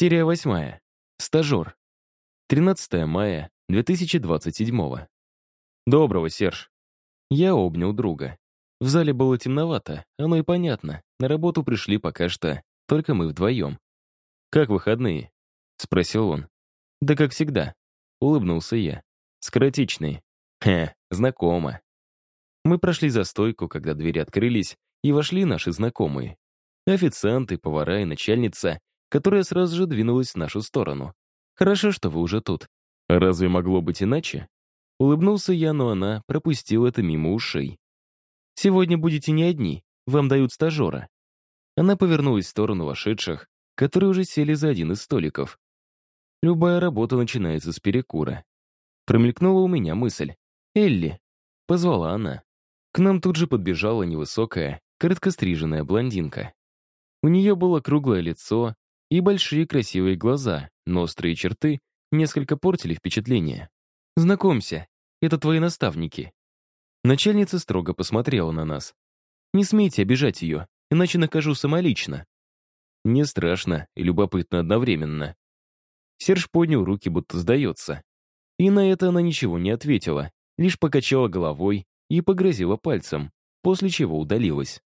Серия восьмая. Стажер. 13 мая 2027. Доброго, Серж. Я обнял друга. В зале было темновато, оно и понятно. На работу пришли пока что только мы вдвоем. «Как выходные?» — спросил он. «Да как всегда», — улыбнулся я. «Скоротечные». «Хе, знакомо». Мы прошли за стойку, когда двери открылись, и вошли наши знакомые. Официанты, повара и начальница которая сразу же двинулась в нашу сторону. «Хорошо, что вы уже тут. Разве могло быть иначе?» Улыбнулся я, но она пропустила это мимо ушей. «Сегодня будете не одни, вам дают стажера». Она повернулась в сторону вошедших, которые уже сели за один из столиков. Любая работа начинается с перекура. Промелькнула у меня мысль. «Элли», — позвала она. К нам тут же подбежала невысокая, короткостриженная блондинка. У нее было круглое лицо, и большие красивые глаза, но острые черты несколько портили впечатление. «Знакомься, это твои наставники». Начальница строго посмотрела на нас. «Не смейте обижать ее, иначе накажу самолично». Мне страшно и любопытно одновременно. Серж поднял руки, будто сдается. И на это она ничего не ответила, лишь покачала головой и погрозила пальцем, после чего удалилась.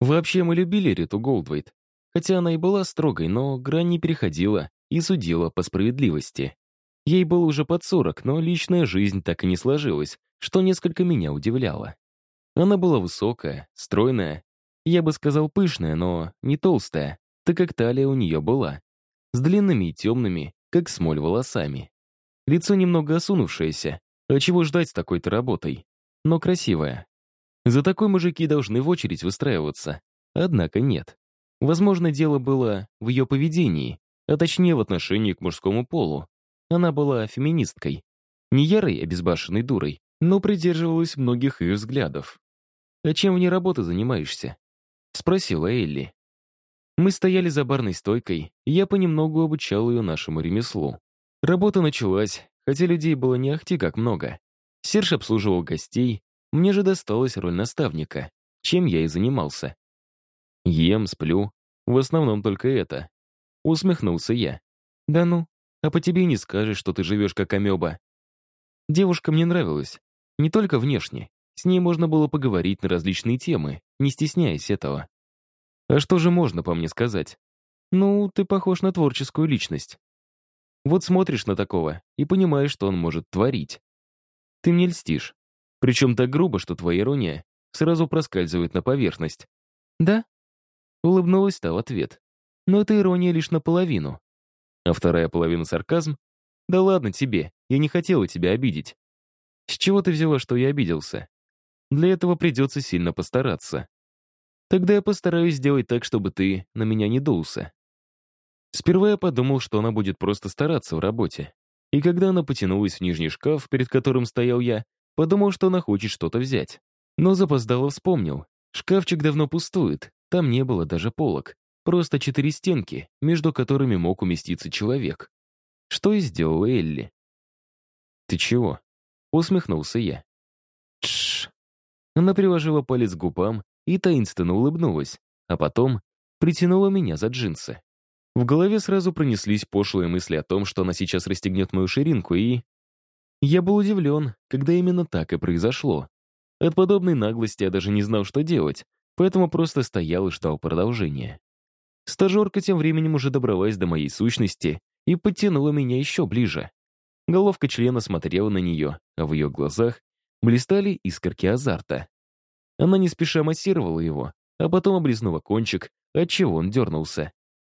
Вообще мы любили Риту Голдвейт, Хотя она и была строгой, но грань не переходила и судила по справедливости. Ей было уже под сорок, но личная жизнь так и не сложилась, что несколько меня удивляло. Она была высокая, стройная, я бы сказал пышная, но не толстая, так как талия у нее была, с длинными и темными, как смоль волосами. Лицо немного осунувшееся, а чего ждать с такой-то работой, но красивая. За такой мужики должны в очередь выстраиваться, однако нет. Возможно, дело было в ее поведении, а точнее в отношении к мужскому полу. Она была феминисткой. Не ярой, а безбашенной дурой, но придерживалась многих ее взглядов. «А чем вне работы занимаешься?» — спросила Элли. Мы стояли за барной стойкой, и я понемногу обучал ее нашему ремеслу. Работа началась, хотя людей было не ахти как много. Серж обслуживал гостей, мне же досталась роль наставника, чем я и занимался. Ем, сплю. В основном только это. Усмехнулся я. Да ну, а по тебе не скажешь, что ты живешь как амеба. Девушка мне нравилась. Не только внешне. С ней можно было поговорить на различные темы, не стесняясь этого. А что же можно по мне сказать? Ну, ты похож на творческую личность. Вот смотришь на такого и понимаешь, что он может творить. Ты мне льстишь. Причем так грубо, что твоя ирония сразу проскальзывает на поверхность. Да? Улыбнулась та в ответ. Но это ирония лишь наполовину. А вторая половина сарказм? Да ладно тебе, я не хотела тебя обидеть. С чего ты взяла, что я обиделся? Для этого придется сильно постараться. Тогда я постараюсь сделать так, чтобы ты на меня не дулся. Сперва я подумал, что она будет просто стараться в работе. И когда она потянулась в нижний шкаф, перед которым стоял я, подумал, что она хочет что-то взять. Но запоздало вспомнил. Шкафчик давно пустует, там не было даже полок, просто четыре стенки, между которыми мог уместиться человек. Что и сделала Элли. «Ты чего?» — усмехнулся я. Тш. Она приложила палец к губам и таинственно улыбнулась, а потом притянула меня за джинсы. В голове сразу пронеслись пошлые мысли о том, что она сейчас расстегнет мою ширинку, и... Я был удивлен, когда именно так и произошло. От подобной наглости я даже не знал, что делать, поэтому просто стоял и ждал продолжения. Стажерка тем временем уже добралась до моей сущности и подтянула меня еще ближе. Головка члена смотрела на нее, а в ее глазах блистали искорки азарта. Она не спеша массировала его, а потом облизнула кончик, отчего он дернулся.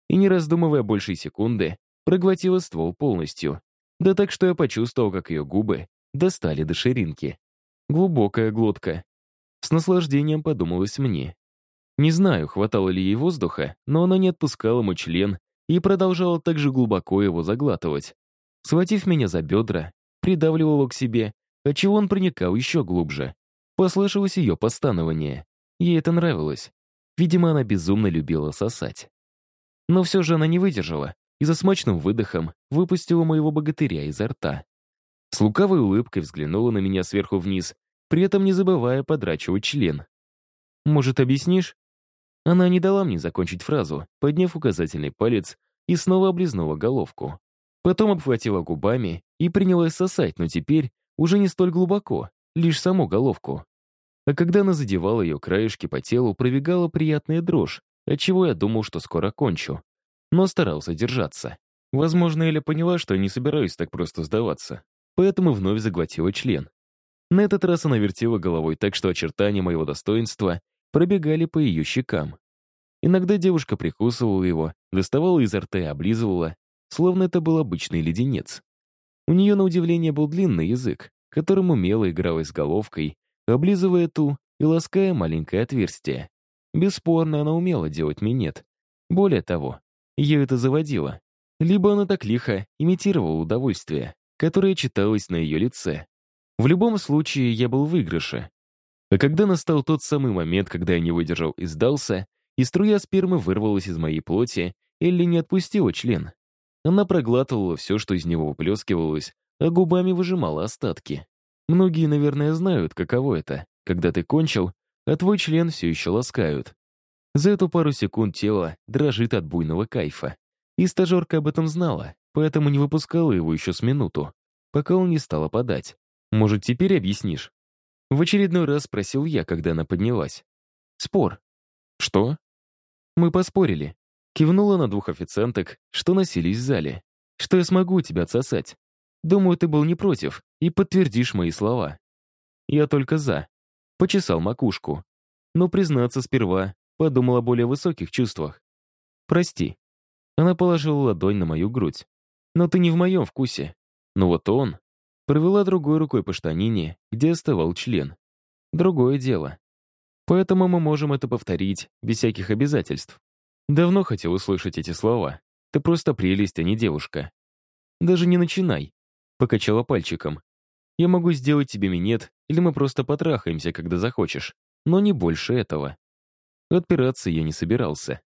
И не раздумывая больше секунды, проглотила ствол полностью. Да так, что я почувствовал, как ее губы достали до ширинки. Глубокая глотка, с наслаждением подумалось мне. Не знаю, хватало ли ей воздуха, но она не отпускала мой член и продолжала так же глубоко его заглатывать. Схватив меня за бедра, придавливала к себе, отчего он проникал еще глубже. Послышалось ее постанование. Ей это нравилось. Видимо, она безумно любила сосать. Но все же она не выдержала и за смачным выдохом выпустила моего богатыря изо рта. С лукавой улыбкой взглянула на меня сверху вниз при этом не забывая подрачивать член. «Может, объяснишь?» Она не дала мне закончить фразу, подняв указательный палец, и снова облизнула головку. Потом обхватила губами и принялась сосать, но теперь уже не столь глубоко, лишь саму головку. А когда она задевала ее краешки по телу, пробегала приятная дрожь, отчего я думал, что скоро кончу. Но старался держаться. Возможно, Эля поняла, что я не собираюсь так просто сдаваться, поэтому вновь заглотила член. На этот раз она вертела головой так, что очертания моего достоинства пробегали по ее щекам. Иногда девушка прикусывала его, доставала изо рта и облизывала, словно это был обычный леденец. У нее, на удивление, был длинный язык, которым умело с головкой, облизывая ту и лаская маленькое отверстие. Бесспорно, она умела делать минет. Более того, ее это заводило. Либо она так лихо имитировала удовольствие, которое читалось на ее лице. В любом случае, я был в выигрыше. А когда настал тот самый момент, когда я не выдержал и сдался, и струя спермы вырвалась из моей плоти, Элли не отпустила член. Она проглатывала все, что из него выплескивалось, а губами выжимала остатки. Многие, наверное, знают, каково это, когда ты кончил, а твой член все еще ласкают. За эту пару секунд тело дрожит от буйного кайфа. И стажерка об этом знала, поэтому не выпускала его еще с минуту, пока он не стал опадать. Может, теперь объяснишь? В очередной раз спросил я, когда она поднялась. Спор. Что? Мы поспорили. Кивнула на двух официанток, что носились в зале. Что я смогу тебя отсосать. Думаю, ты был не против и подтвердишь мои слова. Я только за. Почесал макушку. Но, признаться сперва, подумал о более высоких чувствах. Прости. Она положила ладонь на мою грудь. Но ты не в моем вкусе. Но вот он провела другой рукой по штанине, где оставал член. Другое дело. Поэтому мы можем это повторить без всяких обязательств. Давно хотел услышать эти слова. Ты просто прелесть, а не девушка. Даже не начинай. Покачала пальчиком. Я могу сделать тебе минет, или мы просто потрахаемся, когда захочешь. Но не больше этого. Отпираться я не собирался.